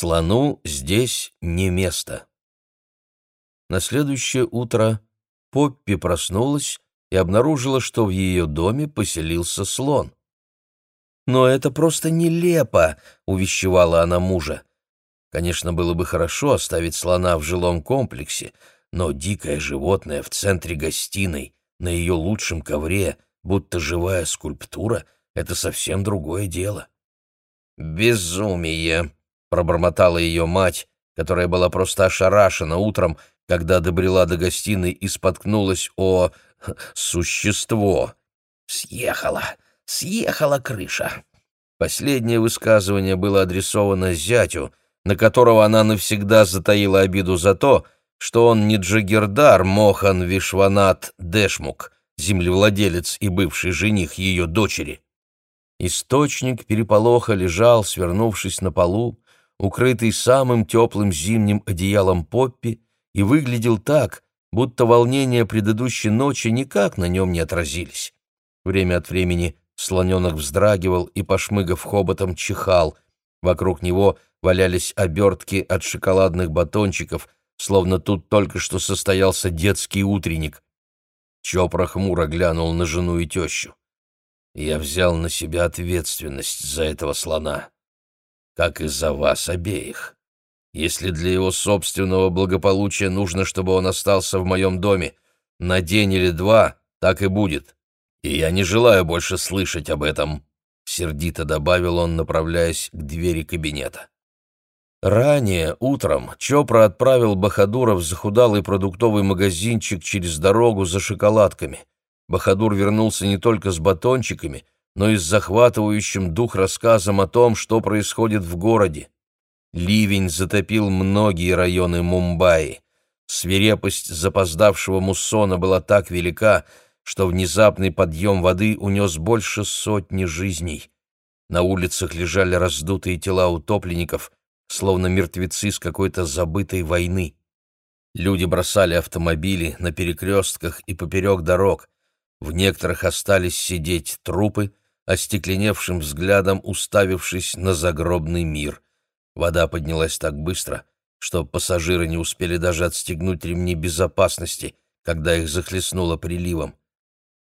Слону здесь не место. На следующее утро Поппи проснулась и обнаружила, что в ее доме поселился слон. «Но это просто нелепо!» — увещевала она мужа. Конечно, было бы хорошо оставить слона в жилом комплексе, но дикое животное в центре гостиной, на ее лучшем ковре, будто живая скульптура — это совсем другое дело. «Безумие!» — пробормотала ее мать, которая была просто ошарашена утром, когда добрела до гостиной и споткнулась о... существо. «Съехала! Съехала крыша!» Последнее высказывание было адресовано зятю, на которого она навсегда затаила обиду за то, что он не Джагердар Мохан Вишванат Дэшмук, землевладелец и бывший жених ее дочери. Источник переполоха лежал, свернувшись на полу, укрытый самым теплым зимним одеялом Поппи, и выглядел так, будто волнения предыдущей ночи никак на нем не отразились. Время от времени слоненок вздрагивал и, пошмыгав хоботом, чихал. Вокруг него валялись обертки от шоколадных батончиков, словно тут только что состоялся детский утренник. Чопра хмуро глянул на жену и тещу. Я взял на себя ответственность за этого слона, как и за вас обеих. Если для его собственного благополучия нужно, чтобы он остался в моем доме на день или два, так и будет. И я не желаю больше слышать об этом», — сердито добавил он, направляясь к двери кабинета. Ранее, утром, Чопра отправил Бахадура в захудалый продуктовый магазинчик через дорогу за шоколадками. Бахадур вернулся не только с батончиками, но и с захватывающим дух рассказом о том, что происходит в городе. Ливень затопил многие районы Мумбаи. Свирепость запоздавшего муссона была так велика, что внезапный подъем воды унес больше сотни жизней. На улицах лежали раздутые тела утопленников, словно мертвецы с какой-то забытой войны. Люди бросали автомобили на перекрестках и поперек дорог, в некоторых остались сидеть трупы, остекленевшим взглядом уставившись на загробный мир. Вода поднялась так быстро, что пассажиры не успели даже отстегнуть ремни безопасности, когда их захлестнуло приливом.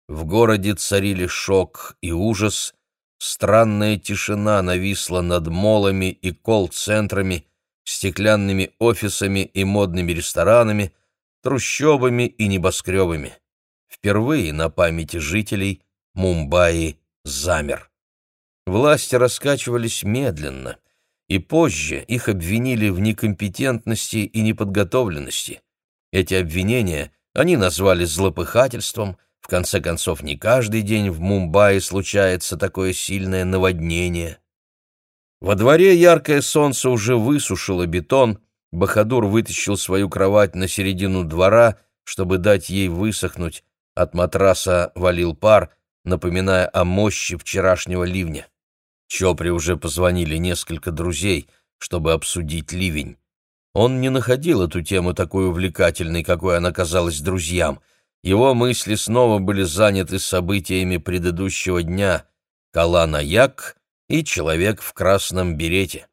В городе царили шок и ужас, странная тишина нависла над молами и колл-центрами, стеклянными офисами и модными ресторанами, трущобами и небоскребами. Впервые на памяти жителей Мумбаи замер. Власти раскачивались медленно, и позже их обвинили в некомпетентности и неподготовленности. Эти обвинения они назвали злопыхательством, в конце концов, не каждый день в Мумбаи случается такое сильное наводнение. Во дворе яркое солнце уже высушило бетон, Бахадур вытащил свою кровать на середину двора, чтобы дать ей высохнуть, от матраса валил пар, напоминая о мощи вчерашнего ливня. Чопре уже позвонили несколько друзей, чтобы обсудить ливень. Он не находил эту тему такой увлекательной, какой она казалась друзьям. Его мысли снова были заняты событиями предыдущего дня — Калана-Як и человек в красном берете.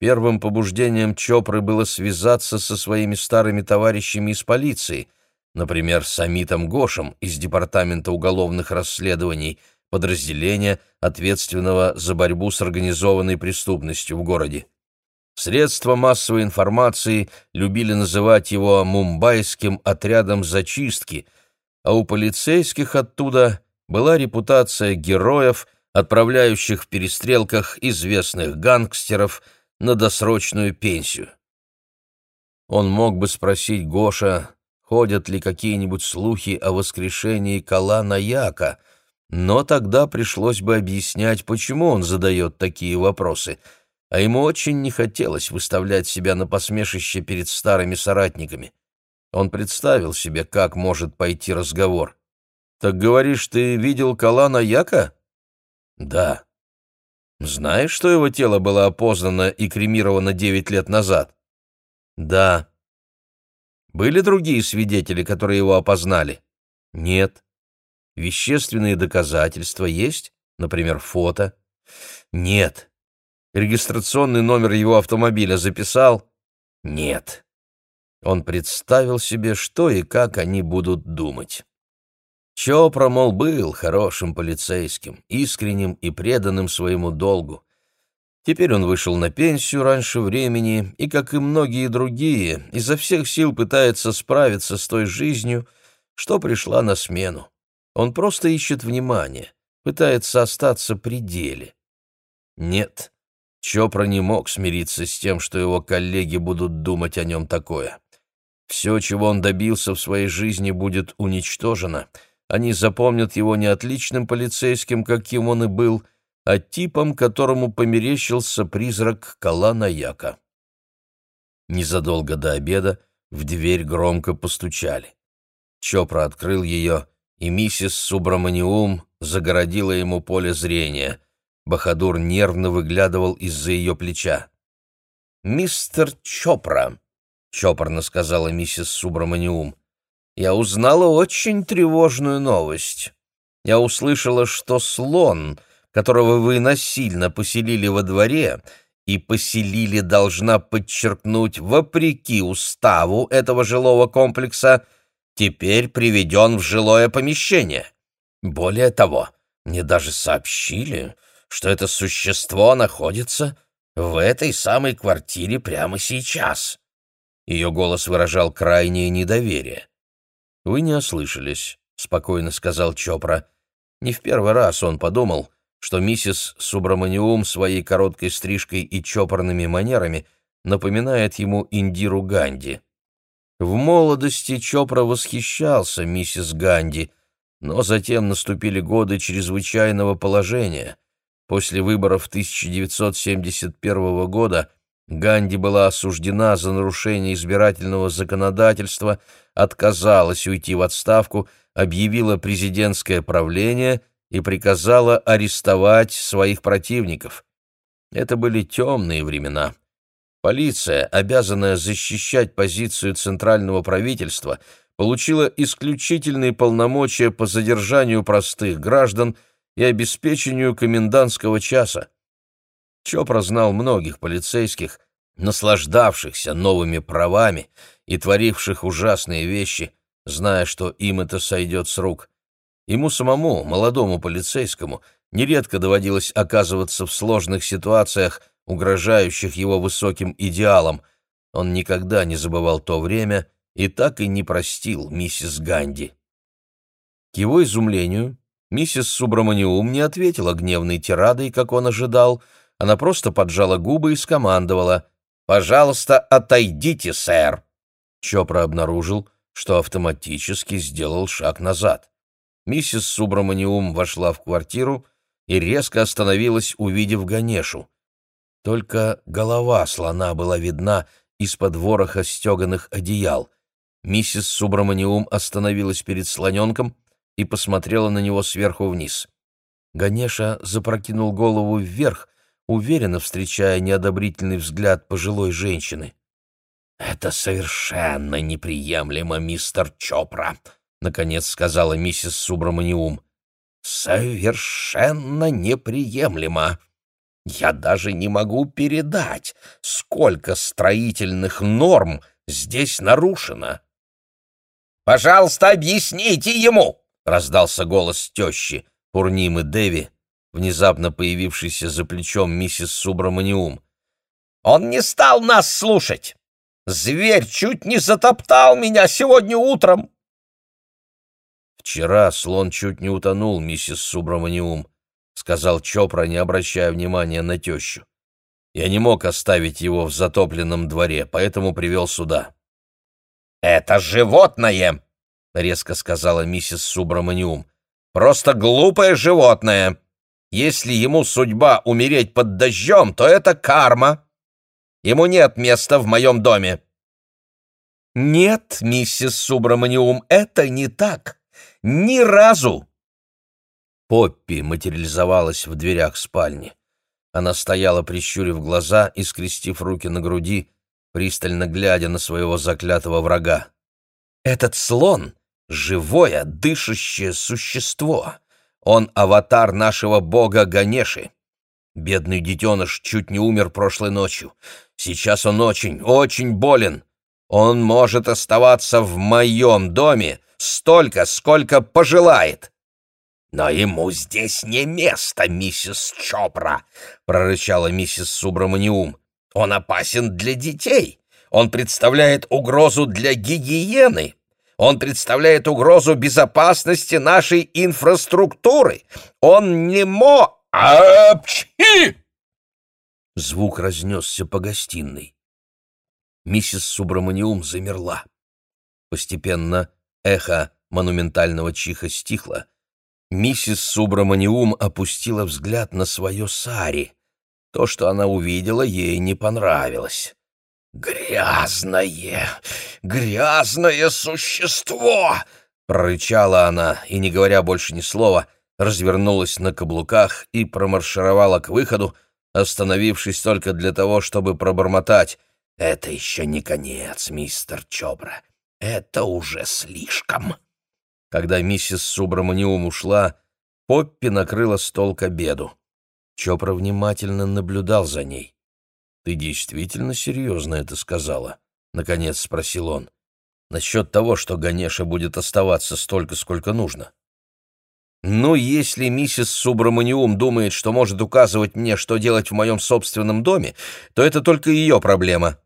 Первым побуждением Чопры было связаться со своими старыми товарищами из полиции — например, с Амитом Гошем из Департамента уголовных расследований, подразделения, ответственного за борьбу с организованной преступностью в городе. Средства массовой информации любили называть его «мумбайским отрядом зачистки», а у полицейских оттуда была репутация героев, отправляющих в перестрелках известных гангстеров на досрочную пенсию. Он мог бы спросить Гоша, ходят ли какие-нибудь слухи о воскрешении Калана Яка, но тогда пришлось бы объяснять, почему он задает такие вопросы, а ему очень не хотелось выставлять себя на посмешище перед старыми соратниками. Он представил себе, как может пойти разговор. «Так говоришь, ты видел Калана Яка?» «Да». «Знаешь, что его тело было опознано и кремировано девять лет назад?» «Да». Были другие свидетели, которые его опознали? Нет. Вещественные доказательства есть? Например, фото? Нет. Регистрационный номер его автомобиля записал? Нет. Он представил себе, что и как они будут думать. Чопра, мол, был хорошим полицейским, искренним и преданным своему долгу. Теперь он вышел на пенсию раньше времени и, как и многие другие, изо всех сил пытается справиться с той жизнью, что пришла на смену. Он просто ищет внимания, пытается остаться при деле. Нет, Чопра не мог смириться с тем, что его коллеги будут думать о нем такое. Все, чего он добился в своей жизни, будет уничтожено. Они запомнят его не отличным полицейским, каким он и был, а типом, которому померещился призрак Калана Яка. Незадолго до обеда в дверь громко постучали. Чопра открыл ее, и миссис Субраманиум загородила ему поле зрения. Бахадур нервно выглядывал из-за ее плеча. «Мистер Чопра», — чопорно сказала миссис Субраманиум, — «я узнала очень тревожную новость. Я услышала, что слон, которого вы насильно поселили во дворе, и поселили, должна подчеркнуть, вопреки уставу этого жилого комплекса, теперь приведен в жилое помещение. Более того, мне даже сообщили, что это существо находится в этой самой квартире прямо сейчас. Ее голос выражал крайнее недоверие. «Вы не ослышались», — спокойно сказал Чопра. Не в первый раз он подумал, что миссис Субраманиум своей короткой стрижкой и чопорными манерами напоминает ему Индиру Ганди. В молодости Чопра восхищался миссис Ганди, но затем наступили годы чрезвычайного положения. После выборов 1971 года Ганди была осуждена за нарушение избирательного законодательства, отказалась уйти в отставку, объявила президентское правление и приказала арестовать своих противников. Это были темные времена. Полиция, обязанная защищать позицию центрального правительства, получила исключительные полномочия по задержанию простых граждан – и обеспечению комендантского часа. Чопра знал многих полицейских, наслаждавшихся новыми правами и творивших ужасные вещи, зная, что им это сойдет с рук. Ему самому, молодому полицейскому, нередко доводилось оказываться в сложных ситуациях, угрожающих его высоким идеалам. Он никогда не забывал то время и так и не простил миссис Ганди. К его изумлению, Миссис Субраманиум не ответила гневной тирадой, как он ожидал. Она просто поджала губы и скомандовала «Пожалуйста, отойдите, сэр!» Чопра обнаружил, что автоматически сделал шаг назад. Миссис Субраманиум вошла в квартиру и резко остановилась, увидев Ганешу. Только голова слона была видна из-под вороха стеганых одеял. Миссис Субраманиум остановилась перед слоненком и посмотрела на него сверху вниз. Ганеша запрокинул голову вверх, уверенно встречая неодобрительный взгляд пожилой женщины. «Это совершенно неприемлемо, мистер Чопра», — наконец сказала миссис Субраманиум. «Совершенно неприемлемо. Я даже не могу передать, сколько строительных норм здесь нарушено». «Пожалуйста, объясните ему!» — раздался голос тещи, Пурнимы Деви, внезапно появившийся за плечом миссис Субраманиум. «Он не стал нас слушать! Зверь чуть не затоптал меня сегодня утром!» «Вчера слон чуть не утонул, миссис Субраманиум», — сказал Чопра, не обращая внимания на тещу. «Я не мог оставить его в затопленном дворе, поэтому привел сюда». «Это животное!» — резко сказала миссис Субраманиум. «Просто глупое животное. Если ему судьба умереть под дождем, то это карма. Ему нет места в моем доме». «Нет, миссис Субраманиум, это не так. Ни разу!» Поппи материализовалась в дверях спальни. Она стояла, прищурив глаза и скрестив руки на груди, пристально глядя на своего заклятого врага. «Этот слон живое, дышащее существо. Он аватар нашего бога Ганеши. Бедный детеныш чуть не умер прошлой ночью. Сейчас он очень, очень болен. Он может оставаться в моем доме столько, сколько пожелает. «Но ему здесь не место, миссис Чопра!» — прорычала миссис Субраманиум. «Он опасен для детей. Он представляет угрозу для гигиены. Он представляет угрозу безопасности нашей инфраструктуры. Он не мо... Апчхи!» Звук разнесся по гостиной. Миссис Субраманиум замерла. Постепенно эхо монументального чиха стихло. Миссис Субраманиум опустила взгляд на свое сари. То, что она увидела, ей не понравилось. «Грязное, грязное существо!» — прорычала она, и, не говоря больше ни слова, развернулась на каблуках и промаршировала к выходу, остановившись только для того, чтобы пробормотать. «Это еще не конец, мистер Чобра. Это уже слишком». Когда миссис Субраманиум ушла, Поппи накрыла стол к обеду. Чопра внимательно наблюдал за ней. «Ты действительно серьезно это сказала?» — наконец спросил он. «Насчет того, что Ганеша будет оставаться столько, сколько нужно». «Ну, если миссис Субраманиум думает, что может указывать мне, что делать в моем собственном доме, то это только ее проблема».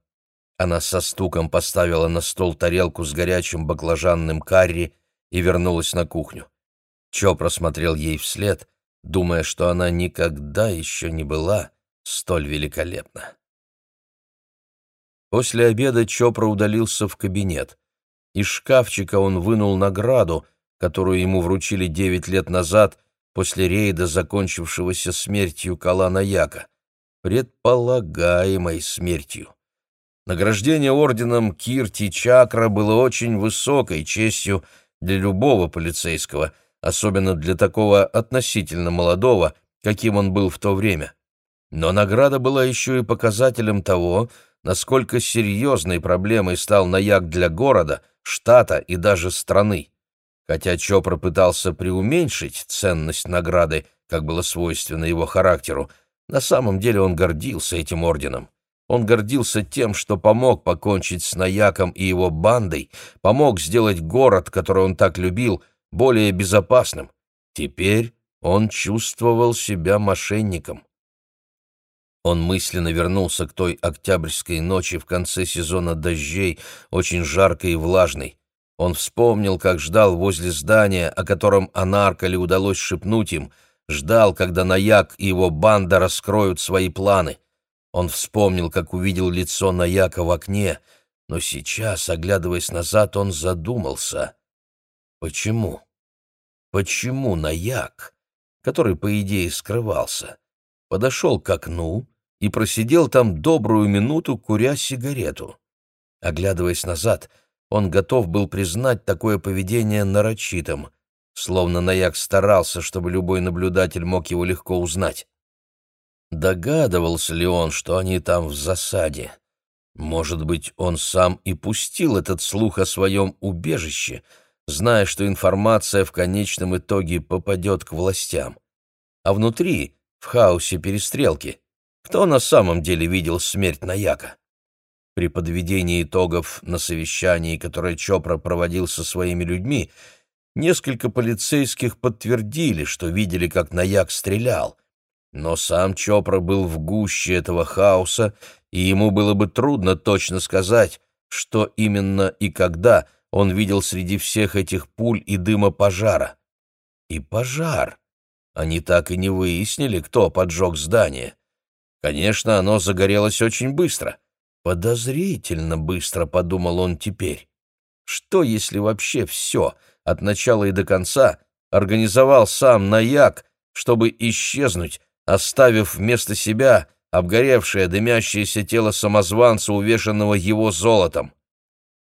Она со стуком поставила на стол тарелку с горячим баклажанным карри и вернулась на кухню. Чо просмотрел ей вслед, думая, что она никогда еще не была столь великолепна. После обеда Чопра удалился в кабинет. Из шкафчика он вынул награду, которую ему вручили девять лет назад после рейда, закончившегося смертью Калана Яка. Предполагаемой смертью. Награждение орденом Кирти Чакра было очень высокой честью для любого полицейского, особенно для такого относительно молодого, каким он был в то время. Но награда была еще и показателем того, насколько серьезной проблемой стал наяк для города, штата и даже страны. Хотя Чопра пытался преуменьшить ценность награды, как было свойственно его характеру, на самом деле он гордился этим орденом. Он гордился тем, что помог покончить с Наяком и его бандой, помог сделать город, который он так любил, более безопасным. Теперь он чувствовал себя мошенником. Он мысленно вернулся к той октябрьской ночи в конце сезона дождей, очень жаркой и влажной. Он вспомнил, как ждал возле здания, о котором Анаркале удалось шепнуть им, ждал, когда Наяк и его банда раскроют свои планы. Он вспомнил, как увидел лицо Наяка в окне, но сейчас, оглядываясь назад, он задумался. Почему? Почему Наяк, который, по идее, скрывался, подошел к окну и просидел там добрую минуту, куря сигарету. Оглядываясь назад, он готов был признать такое поведение нарочитым, словно Наяк старался, чтобы любой наблюдатель мог его легко узнать. Догадывался ли он, что они там в засаде? Может быть, он сам и пустил этот слух о своем убежище, зная, что информация в конечном итоге попадет к властям. А внутри в хаосе перестрелки. Кто на самом деле видел смерть Наяка? При подведении итогов на совещании, которое Чопра проводил со своими людьми, несколько полицейских подтвердили, что видели, как Наяк стрелял. Но сам Чопра был в гуще этого хаоса, и ему было бы трудно точно сказать, что именно и когда он видел среди всех этих пуль и дыма пожара. И пожар. Они так и не выяснили, кто поджег здание. Конечно, оно загорелось очень быстро. Подозрительно быстро, подумал он теперь. Что, если вообще все, от начала и до конца, организовал сам Наяк, чтобы исчезнуть, оставив вместо себя обгоревшее, дымящееся тело самозванца, увешанного его золотом?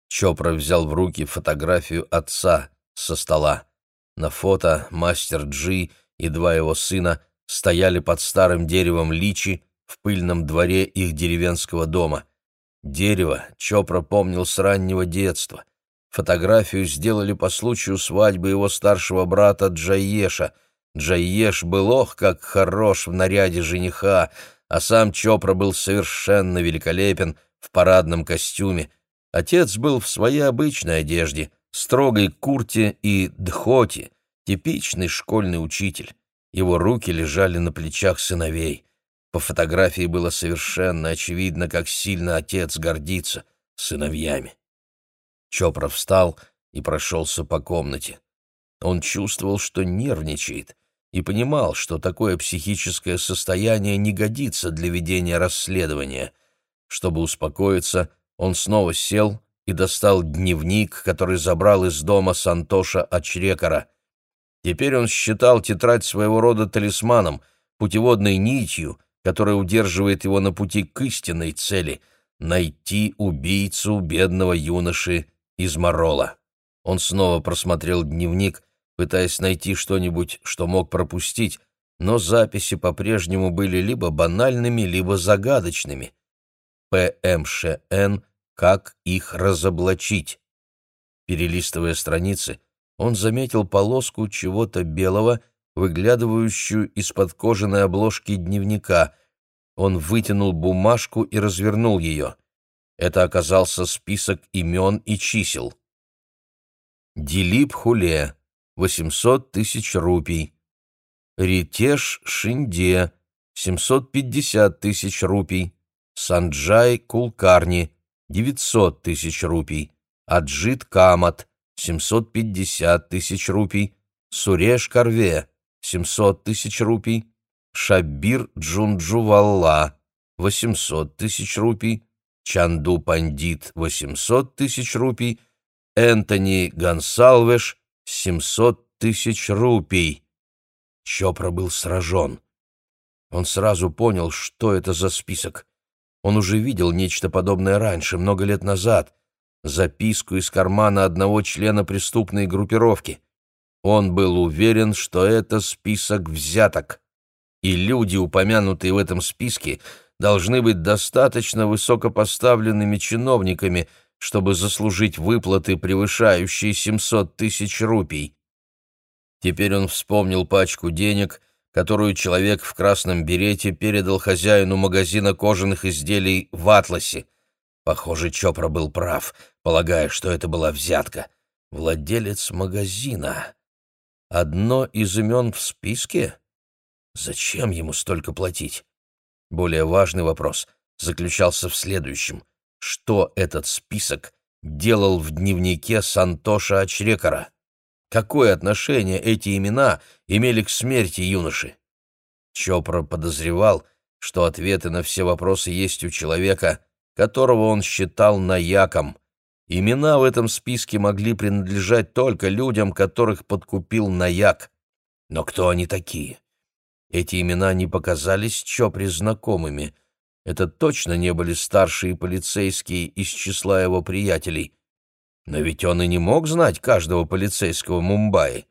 Чопра взял в руки фотографию отца со стола. На фото мастер Джи и два его сына стояли под старым деревом личи в пыльном дворе их деревенского дома. Дерево Чопра помнил с раннего детства. Фотографию сделали по случаю свадьбы его старшего брата Джаеша. Джайеш был ох, как хорош в наряде жениха, а сам Чопра был совершенно великолепен в парадном костюме. Отец был в своей обычной одежде, строгой курте и дхоте, типичный школьный учитель. Его руки лежали на плечах сыновей. По фотографии было совершенно очевидно, как сильно отец гордится сыновьями. Чопра встал и прошелся по комнате. Он чувствовал, что нервничает, и понимал, что такое психическое состояние не годится для ведения расследования. Чтобы успокоиться, он снова сел и достал дневник, который забрал из дома Сантоша Ачрекара. Теперь он считал тетрадь своего рода талисманом, путеводной нитью, которая удерживает его на пути к истинной цели — найти убийцу бедного юноши из Морола. Он снова просмотрел дневник, пытаясь найти что-нибудь, что мог пропустить, но записи по-прежнему были либо банальными, либо загадочными. ПМШН «Как их разоблачить?» Перелистывая страницы, он заметил полоску чего-то белого, выглядывающую из-под кожаной обложки дневника. Он вытянул бумажку и развернул ее. Это оказался список имен и чисел. Дилип Хуле, 800 тысяч рупий. Ритеш Шинде, 750 тысяч рупий. Санджай Кулкарни, 900 тысяч рупий. Аджит Камат, 750 тысяч рупий. Суреш Карве, 700 тысяч рупий. Шабир Джунджувалла, 800 тысяч рупий. Чанду Пандит, 800 тысяч рупий. Энтони Гонсалвеш, 700 тысяч рупий. Чопра был сражен. Он сразу понял, что это за список. Он уже видел нечто подобное раньше, много лет назад, записку из кармана одного члена преступной группировки. Он был уверен, что это список взяток, и люди, упомянутые в этом списке, должны быть достаточно высокопоставленными чиновниками, чтобы заслужить выплаты, превышающие 700 тысяч рупий. Теперь он вспомнил пачку денег, которую человек в красном берете передал хозяину магазина кожаных изделий в Атласе. Похоже, Чопра был прав, полагая, что это была взятка. Владелец магазина. Одно из имен в списке? Зачем ему столько платить? Более важный вопрос заключался в следующем. Что этот список делал в дневнике Сантоша Ачрекара? Какое отношение эти имена имели к смерти юноши? Чопра подозревал, что ответы на все вопросы есть у человека, которого он считал наяком. Имена в этом списке могли принадлежать только людям, которых подкупил наяк. Но кто они такие? Эти имена не показались Чопре знакомыми. Это точно не были старшие полицейские из числа его приятелей. Но ведь он и не мог знать каждого полицейского Мумбаи.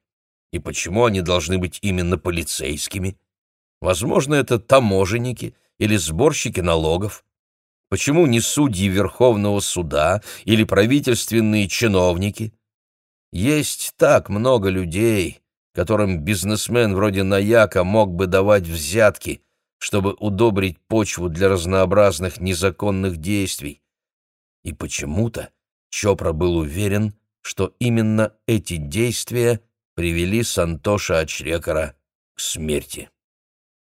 И почему они должны быть именно полицейскими? Возможно, это таможенники или сборщики налогов. Почему не судьи Верховного суда или правительственные чиновники? Есть так много людей, которым бизнесмен вроде Наяка мог бы давать взятки, чтобы удобрить почву для разнообразных незаконных действий. И почему-то Чопра был уверен, что именно эти действия привели Сантоша Ачрекара к смерти.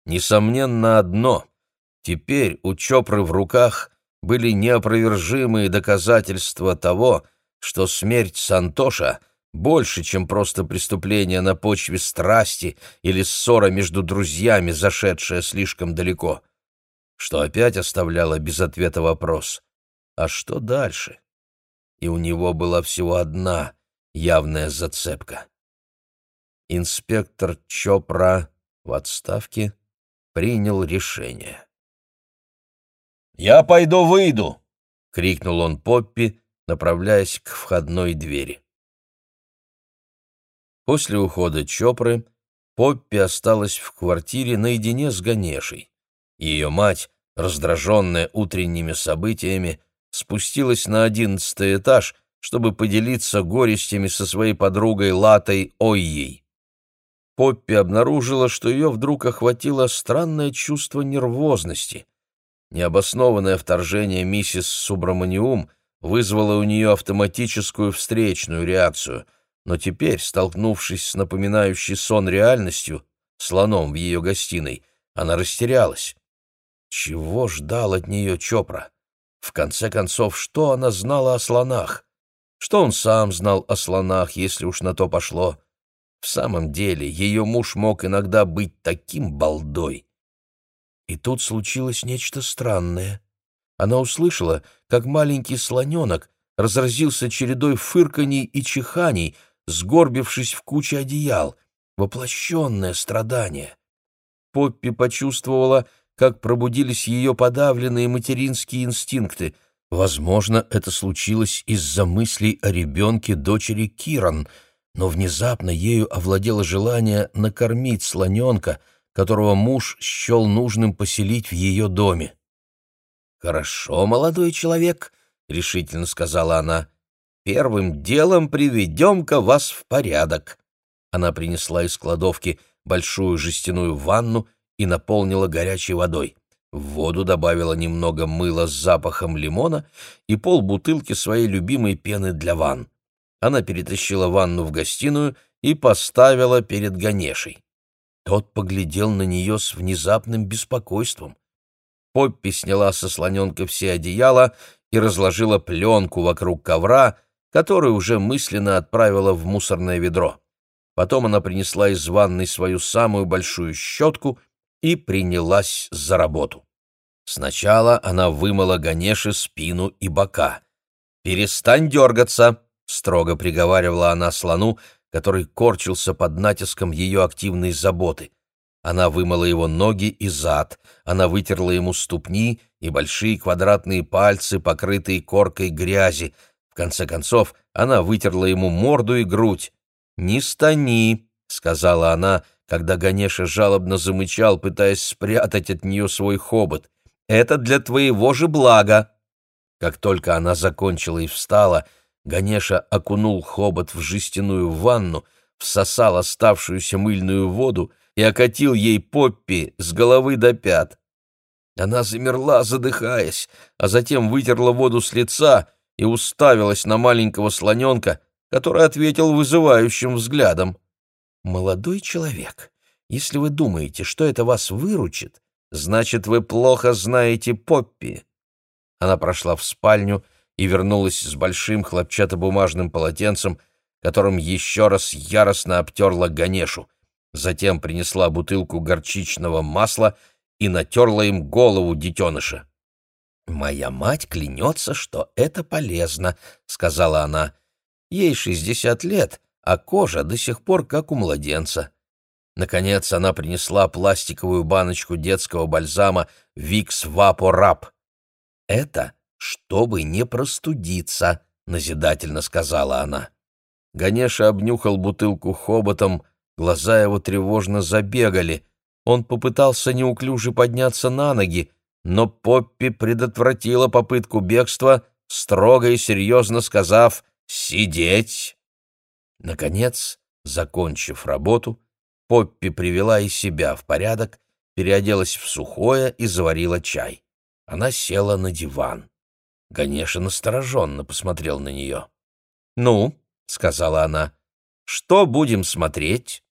Несомненно одно — теперь у Чопры в руках были неопровержимые доказательства того, что смерть Сантоша больше, чем просто преступление на почве страсти или ссора между друзьями, зашедшая слишком далеко, что опять оставляло без ответа вопрос «А что дальше?» и у него была всего одна явная зацепка. Инспектор Чопра в отставке принял решение. «Я пойду выйду!» — крикнул он Поппи, направляясь к входной двери. После ухода Чопры Поппи осталась в квартире наедине с Ганешей. Ее мать, раздраженная утренними событиями, спустилась на одиннадцатый этаж, чтобы поделиться горестями со своей подругой Латой Ойей. Поппи обнаружила, что ее вдруг охватило странное чувство нервозности. Необоснованное вторжение миссис Субраманиум вызвало у нее автоматическую встречную реакцию, но теперь, столкнувшись с напоминающей сон реальностью, слоном в ее гостиной, она растерялась. Чего ждал от нее Чопра? В конце концов, что она знала о слонах? Что он сам знал о слонах, если уж на то пошло? В самом деле, ее муж мог иногда быть таким балдой. И тут случилось нечто странное. Она услышала, как маленький слоненок разразился чередой фырканий и чиханий, сгорбившись в куче одеял, воплощенное страдание. Поппи почувствовала, как пробудились ее подавленные материнские инстинкты. Возможно, это случилось из-за мыслей о ребенке дочери Киран — но внезапно ею овладело желание накормить слоненка, которого муж счел нужным поселить в ее доме. «Хорошо, молодой человек», — решительно сказала она, — «первым делом приведем-ка вас в порядок». Она принесла из кладовки большую жестяную ванну и наполнила горячей водой. В воду добавила немного мыла с запахом лимона и полбутылки своей любимой пены для ванн она перетащила ванну в гостиную и поставила перед Ганешей. Тот поглядел на нее с внезапным беспокойством. Поппи сняла со слоненка все одеяла и разложила пленку вокруг ковра, который уже мысленно отправила в мусорное ведро. Потом она принесла из ванной свою самую большую щетку и принялась за работу. Сначала она вымыла Ганеше спину и бока. «Перестань дергаться!» строго приговаривала она слону, который корчился под натиском ее активной заботы. Она вымыла его ноги и зад, она вытерла ему ступни и большие квадратные пальцы, покрытые коркой грязи. В конце концов, она вытерла ему морду и грудь. «Не стани», — сказала она, когда Ганеша жалобно замычал, пытаясь спрятать от нее свой хобот. «Это для твоего же блага». Как только она закончила и встала, — Ганеша окунул хобот в жестяную ванну, всосал оставшуюся мыльную воду и окатил ей Поппи с головы до пят. Она замерла, задыхаясь, а затем вытерла воду с лица и уставилась на маленького слоненка, который ответил вызывающим взглядом. «Молодой человек, если вы думаете, что это вас выручит, значит, вы плохо знаете Поппи». Она прошла в спальню и вернулась с большим хлопчатобумажным полотенцем, которым еще раз яростно обтерла Ганешу. Затем принесла бутылку горчичного масла и натерла им голову детеныша. «Моя мать клянется, что это полезно», — сказала она. «Ей шестьдесят лет, а кожа до сих пор как у младенца». Наконец она принесла пластиковую баночку детского бальзама «Викс Вапо Рап». «Это чтобы не простудиться», — назидательно сказала она. Ганеша обнюхал бутылку хоботом, глаза его тревожно забегали. Он попытался неуклюже подняться на ноги, но Поппи предотвратила попытку бегства, строго и серьезно сказав «Сидеть!». Наконец, закончив работу, Поппи привела и себя в порядок, переоделась в сухое и заварила чай. Она села на диван. Ганеша настороженно посмотрел на нее. «Ну», — сказала она, — «что будем смотреть?»